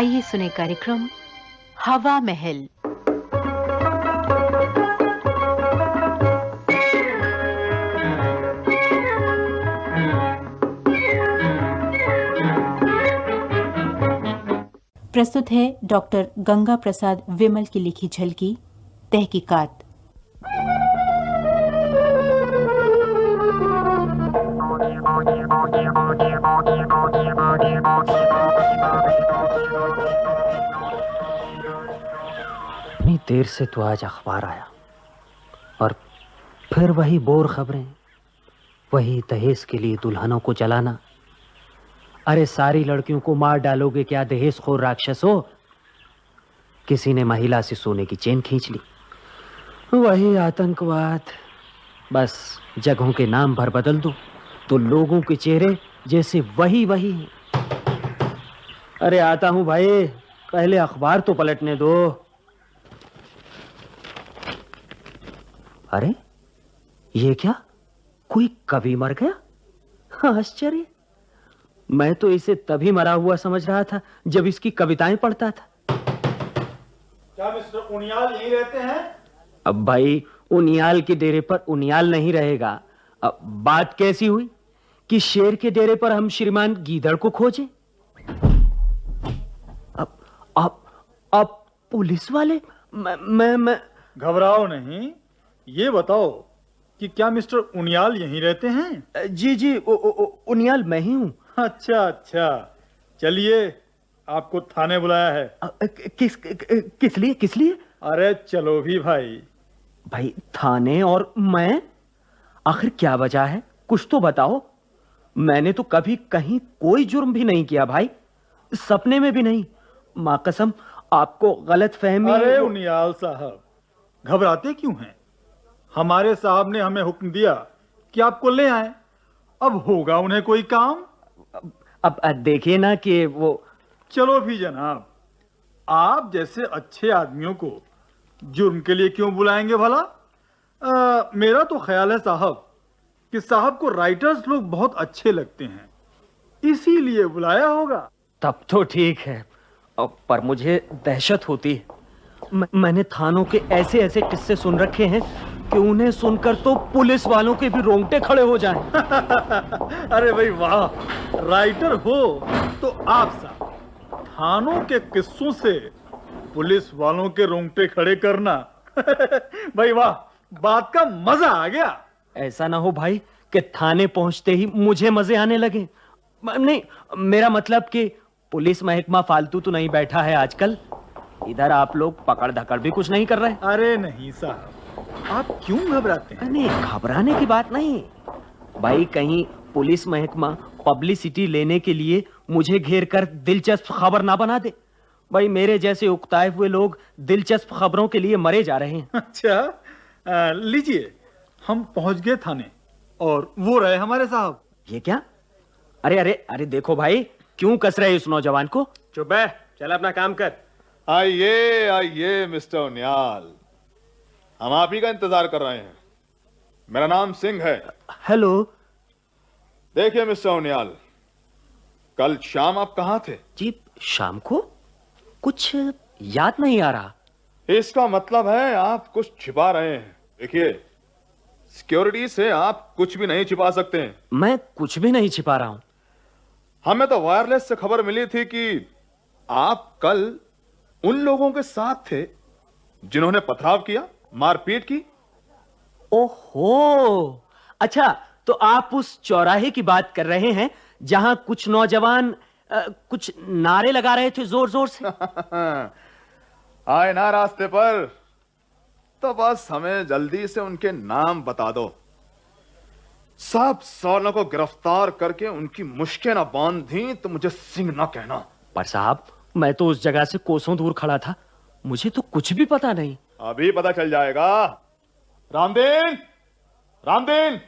आइए सुने कार्यक्रम हवा महल प्रस्तुत है डॉक्टर गंगा प्रसाद विमल की लिखी झलकी तहकीकात देर से तो आज अखबार आया। और फिर वही बोर खबरें, वही दहेज के लिए दुल्हनों को जलाना। अरे सारी लड़कियों को मार डालोगे क्या दहेज खोर राक्षस? हो किसी ने महिला से सोने की चेन खींच ली। वही आतंकवाद। बस जगहों के नाम भर बदल दो तो लोगों के चेहरे जैसे वही वही अरे आता हूँ भाई, पहले अखबार तो पलटने दो। अरे ये क्या? कोई कवि मर गया? आश्चर्य। मैं तो इसे तभी मरा हुआ समझ रहा था जब इसकी कविताएँ पढ़ता था। क्या मिस्टर उनियाल यहीं रहते हैं? अब भाई उनियाल के डेरे पर उनियाल नहीं रहेगा। अब बात कैसी हुई? कि शेर के डेरे पर हम श्रीमान गीदड़ को खोजें? अब अब अब पुलिस वाले मैं मैं, मैं घबराओ नहीं। ये बताओ कि क्या मिस्टर उनियाल यहीं रहते हैं? जी जी उ, उ, उ, उनियाल मैं ही हूँ। अच्छा अच्छा। चलिए आपको थाने बुलाया है। अ, किस किस लिए किस लिए? अरे चलो भी भाई। भाई थाने और मैं? आखिर क्या वजह है? कुछ तो बताओ। मैंने तो कभी कहीं कोई जुर्म भी नहीं किया भाई। सपने में भी नहीं। माँ कसम आपको गलत फहमी अरे उनियाल साहब घबराते क्यों हैं? हमारे साहब ने हमें हुक्म दिया कि आपको ले आए। अब होगा उन्हें कोई काम? अब अब देखिए ना कि वो चलो भी जनाब आप जैसे अच्छे आदमियों को जुर्म के लिए क्यों बुलाएँगे भला? आ, मेरा तो ख्याल है साहब कि साहब को राइटर्स लोग बहुत अच्छे लगते हैं इसीलिए बुलाया होगा। तब तो ठीक है। पर मुझे दहशत होती है। मैंने थानों के ऐसे ऐसे किस्से सुन रखे हैं कि उन्हें सुनकर तो पुलिस वालों के भी रोंगटे खड़े हो जाएँ। अरे भाई वाह राइटर हो तो आप साहब थानों के किस्सों से पुलिस वालों के रोंगटे खड़े करना। भाई वाह बात का मज़ा आ गया। ऐसा ना हो भाई कि थाने पहुँचते ही मुझे मज़े आने लगे। नहीं मेरा मतलब कि पुलिस महकमा फालतू तो नहीं बैठा है आजकल। इधर आप लोग पकड़ धकड़ भी कुछ नहीं कर रहे। अरे नहीं साहब आप क्यों घबराते हैं? नहीं घबराने की बात नहीं। भाई कहीं पुलिस महकमा पब्लिसिटी लेने के लिए मुझे घेर कर दिलचस्प खबर ना बना दे। भाई मेरे जैसे उकताए हुए लोग दिलचस्प खबरों के लिए मरे जा रहे हैं। अच्छा लीजिए हम पहुँच गए थाने और वो रहे हमारे साहब। ये क्या? अरे अरे अरे देखो भाई क्यों कस रहे इस नौजवान को? चुप है चल अपना काम कर। आइए आइए मिस्टर उनियाल। हम आप ही का इंतज़ार कर रहे हैं। मेरा नाम सिंह है। हेलो। देखिए मिस्टर उनियाल कल शाम आप कहाँ थे? जी शाम को? कुछ याद नहीं आ रहा। इसका मतलब है आप कुछ छिपा रहे हैं। देखिए सिक्योरिटी से आप कुछ भी नहीं छिपा सकते हैं। मैं कुछ भी नहीं छिपा रहा हूँ। हमें तो वायरलेस से खबर मिली थी कि आप कल उन लोगों के साथ थे जिन्होंने पथराव किया। मारपीट की? ओहो! अच्छा तो आप उस चौराहे की बात कर रहे हैं जहाँ कुछ नौजवान अ, कुछ नारे लगा रहे थे ज़ोर ज़ोर से? आए ना रास्ते पर। तो बस हमें जल्दी से उनके नाम बता दो। सब सालों को गिरफ़्तार करके उनकी मुश्किल ना बांधी तो मुझे सिंह ना कहना। पर साहब मैं तो उस जगह से कोसों दूर खड़ा था। मुझे तो कुछ भी पता नहीं। अभी पता चल जाएगा। रामदीन! रामदीन!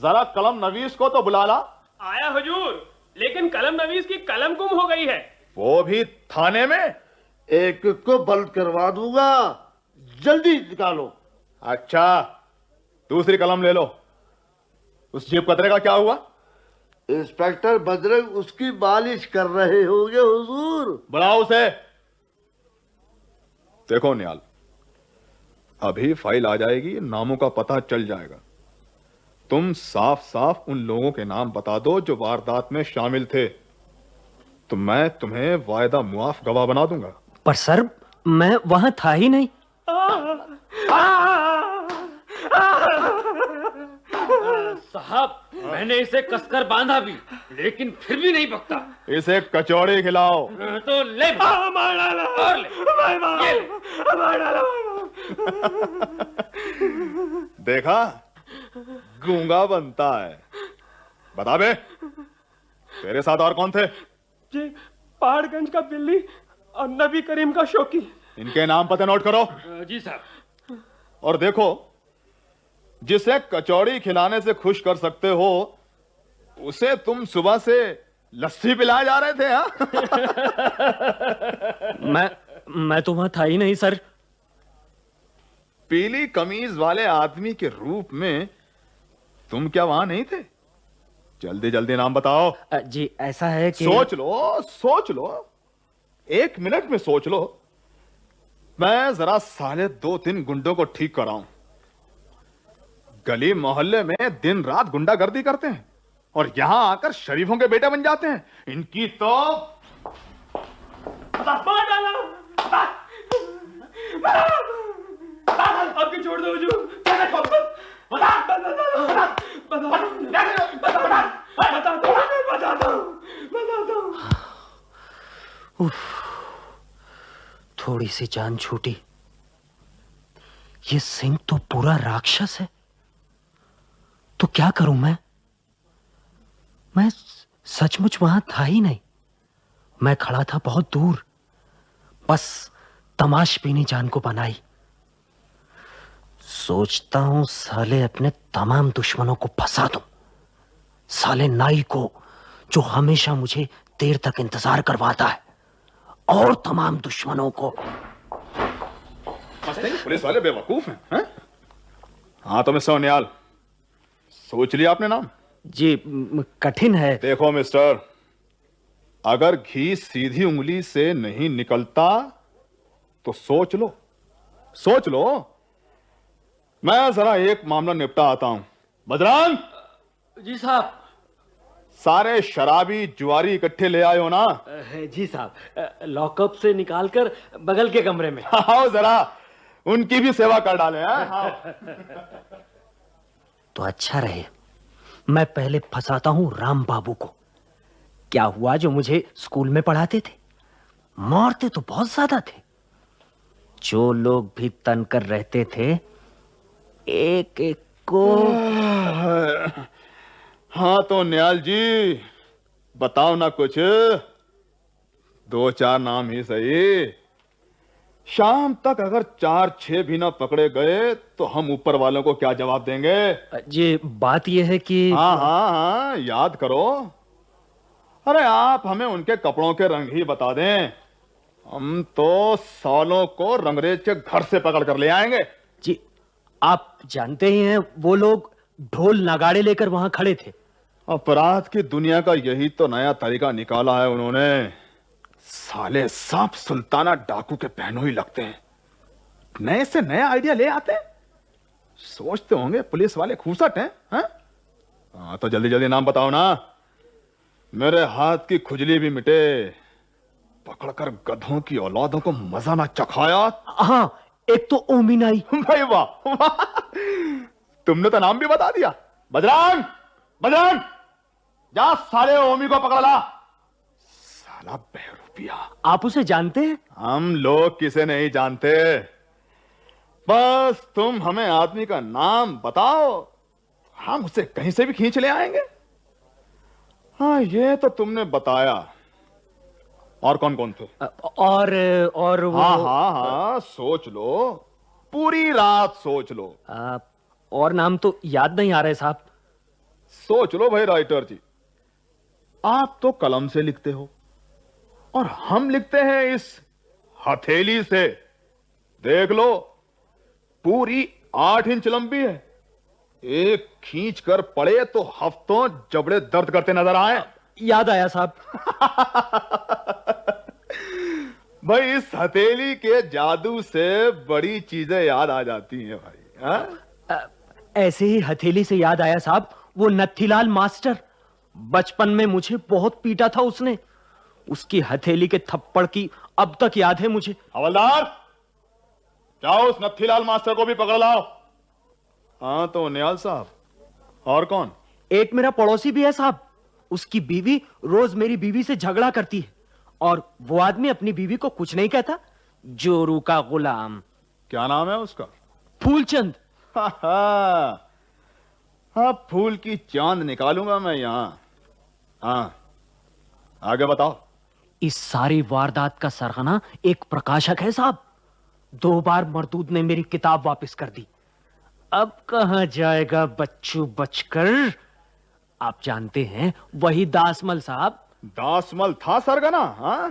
जरा कलम नवीस को तो बुला ला। आया हुजूर लेकिन कलम नवीस की कलम गुम हो गई है। वो भी थाने में? एक को बंद करवा दूँगा। जल्दी निकालो। अच्छा दूसरी कलम ले लो। उस जीप कतरे का क्या हुआ? इंस्पेक्टर बजरंग उसकी बालिश कर रहे होंगे हुजूर। बुलाओ उसे। देखो नियाल अभी फ़ाइल आ जाएगी नामों का पता चल जाएगा तुम साफ़ साफ़ उन लोगों के नाम बता दो जो वारदात में शामिल थे तो मैं तुम्हें वायदा मुआफ गवाह बना दूँगा पर सर मैं वहाँ था ही नहीं साहब मैंने इसे कसकर बांधा भी लेकिन फिर भी नहीं पकता। इसे कचौड़ी खिलाओ। तो ले मार डाला। और ले। ये ले। देखा? गूँगा बनता है। बता बे तेरे साथ और कौन थे? ये पहाड़गंज का बिल्ली और नबी करीम का शौकी इनके नाम पते नोट करो। जी साहब। और देखो जिसे कचौड़ी खिलाने से खुश कर सकते हो उसे तुम सुबह से लस्सी पिलाए जा रहे थे हाँ? मैं मैं तो वहाँ था ही नहीं सर। पीली कमीज वाले आदमी के रूप में तुम क्या वहाँ नहीं थे? जल्दी जल्दी नाम बताओ। जी ऐसा है कि सोच लो सोच लो। एक मिनट में सोच लो। मैं जरा साले दो तीन गुंडों को ठीक कराऊं। गली मोहल्ले में दिन रात गुंडागर्दी करते हैं और यहाँ आकर शरीफों के बेटे बन जाते हैं। इनकी तो आपकी छोड़ दो थोड़ी सी जान छूटी। ये सिंह तो पूरा राक्षस है। तो क्या करूँ मैं? मैं सचमुच वहाँ था ही नहीं। मैं खड़ा था बहुत दूर। बस तमाश पीनी जान को बनाई। सोचता हूँ साले अपने तमाम दुश्मनों को फंसा दूँ। साले नाई को, जो हमेशा मुझे देर तक इंतज़ार करवाता है। और तमाम दुश्मनों को। पुलिस वाले बेवकूफ़ हैं हैं? तो मैं सोनियाल। सोच लिया आपने नाम? जी कठिन है। देखो मिस्टर अगर घी सीधी उंगली से नहीं निकलता तो सोच लो। सोच लो। मैं जरा एक मामला निपटा आता हूँ। बजरंग जी साहब। सारे शराबी जुआरी इकट्ठे ले आए हो ना? जी साहब। लॉकअप से निकालकर बगल के कमरे में। आओ जरा उनकी भी सेवा कर डाले हैं। तो अच्छा रहे। मैं पहले फंसाता हूँ राम बाबू को। क्या हुआ जो मुझे स्कूल में पढ़ाते थे? मारते तो बहुत ज़्यादा थे। जो लोग भी तन कर रहते थे एक एक को हाँ तो न्याल जी, बताओ ना कुछ। दो चार नाम ही सही। शाम तक अगर चार छह भी ना पकड़े गए तो हम ऊपर वालों को क्या जवाब देंगे? ये बात यह है कि हाँ हाँ हाँ याद करो। अरे आप हमें उनके कपड़ों के रंग ही बता दें। हम तो सालों को रंगरेज के घर से पकड़ कर ले आएँगे। जी आप जानते ही हैं वो लोग ढोल नगाड़े लेकर वहाँ खड़े थे। अपराध की दुनिया का यही तो नया तरीका निकाला है उन्होंने। साले सांप सुल्ताना डाकू के पहनो ही लगते हैं। नए से नया आइडिया ले आते हैं? सोचते होंगे पुलिस वाले खूसट हैं हैं? तो जल्दी जल्दी नाम बताओ ना। मेरे हाथ की खुजली भी मिटे। पकड़कर गधों की औलादों को मज़ा ना चखाया। हाँ एक तो ओमिनाई। भाई वाह वाह। तुमने तो नाम भी बता दिया। बजरंग बजरंग। जा साले ओमी को पकड़ ला। साला बहरूपिया आप उसे जानते हैं? हम लोग किसे नहीं जानते। बस तुम हमें आदमी का नाम बताओ। हम उसे कहीं से भी खींच ले आएँगे। हाँ ये तो तुमने बताया। और कौन कौन थे और और वो हाँ हाँ हाँ सोच लो। पूरी रात सोच लो। आ, और नाम तो याद नहीं आ रहे साहब। सोच लो भाई राइटर जी। आप तो कलम से लिखते हो। और हम लिखते हैं इस हथेली से। देख लो पूरी आठ इंच लंबी है। एक खींच कर पड़े तो हफ्तों जबड़े दर्द करते नज़र आए। याद आया साहब। भाई इस हथेली के जादू से बड़ी चीज़ें याद आ जाती हैं भाई हाँ? ऐसे ही हथेली से याद आया साहब वो नत्थीलाल मास्टर। बचपन में मुझे बहुत पीटा था उसने। उसकी हथेली के थप्पड़ की अब तक याद है मुझे। हवलदार जाओ उस नत्थीलाल मास्टर को भी पकड़ लाओ। हाँ तो नियाल साहब और कौन? एक मेरा पड़ोसी भी है साहब। उसकी बीवी रोज मेरी बीवी से झगड़ा करती है। और वो आदमी अपनी बीवी को कुछ नहीं कहता। जोरू का गुलाम। क्या नाम है उसका? फूलचंद। हाँ फूल की चाँद निकालूँगा मैं यहाँ। हाँ आगे बताओ। इस सारी वारदात का सरगना एक प्रकाशक है साहब। दो बार मरदूद ने मेरी किताब वापस कर दी। अब कहा जाएगा बच्चू बचकर? आप जानते हैं वही दासमल साहब। दासमल था सरगना हाँ?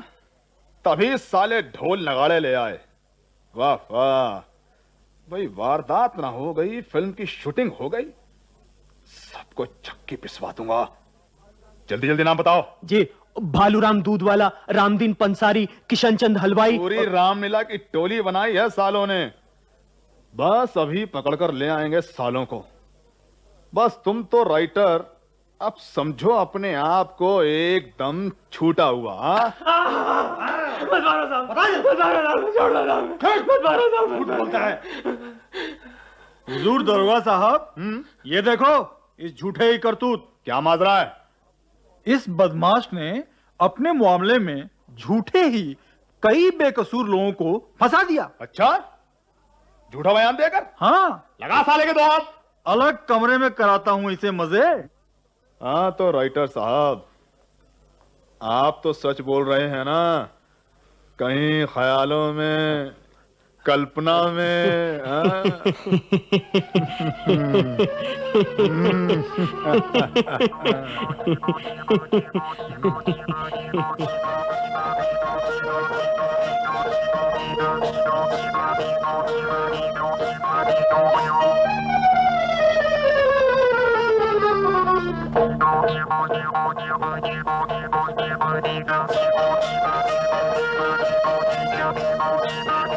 तभी साले ढोल नगाड़े ले आए। वाह वाह। भाई वारदात ना हो गई फ़िल्म की शूटिंग हो गई। सबको चक्की पिसवा दूँगा। जल्दी जल्दी नाम बताओ। जी भालूराम दूध वाला रामदीन पंसारी किशन चंद हलवाई। पूरी और... रामलीला की टोली बनाई है सालों ने। बस अभी पकड़कर ले आएँगे सालों को। बस तुम तो राइटर अब समझो अपने आप को एकदम छूटा हुआ हाँ? है। हुजूर दरोगा साहब हम्म? ये देखो इस झूठे ही करतूत क्या माजरा है? इस बदमाश ने अपने मामले में झूठे ही कई बेकसूर लोगों को फंसा दिया। अच्छा? झूठा बयान देकर? हाँ। लगा साले के दो हाथ। अलग कमरे में कराता हूँ इसे मज़े। हाँ तो राइटर साहब आप तो सच बोल रहे हैं ना। कहीं ख्यालों में कल्पना में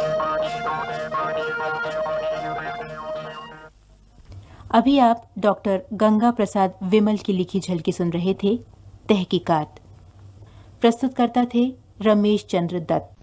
अभी आप डॉक्टर गंगा प्रसाद विमल की लिखी झलकी सुन रहे थे, तहकीकात। प्रस्तुतकर्ता थे रमेश चंद्र दत्त।